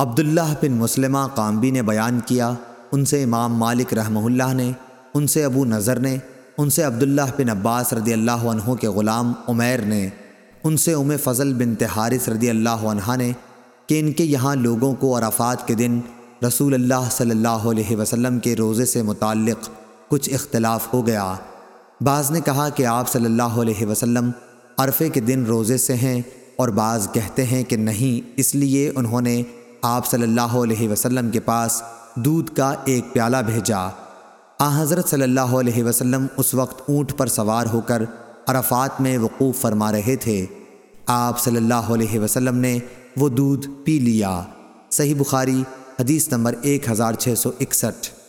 عبداللہ بن مسلمہ قامبی نے بیان کیا، ان سے امام مالک رحمہ اللہ نے، ان سے ابو نظر نے، ان سے عبداللہ بن عباس رضی اللہ عنہ کے غلام عمیر نے، ان سے ام فضل بن تحارث رضی اللہ عنہ نے کہ ان کے یہاں لوگوں کو عرفات کے دن رسول اللہ صلی اللہ علیہ وسلم کے روزے سے متعلق کچھ اختلاف ہو گیا۔ بعض نے کہا کہ آپ صلی اللہ علیہ وسلم عرفے کے دن روزے سے ہیں اور بعض کہتے ہیں کہ نہیں، اس لیے انہوں نے آپ صلی اللہ علیہ وسلم کے پاس دودھ کا ایک پیالہ بھیجا۔ آ، حضرت صلی اللہ علیہ وسلم اس وقت اونٹ پر سوار ہو کر عرفات میں وقوف فرما رہے تھے۔ آپ صلی اللہ علیہ وسلم نے وہ دودھ پی لیا۔ صحیح بخاری، حدیث نمبر ایک ہزار چھ سو اکسٹھ۔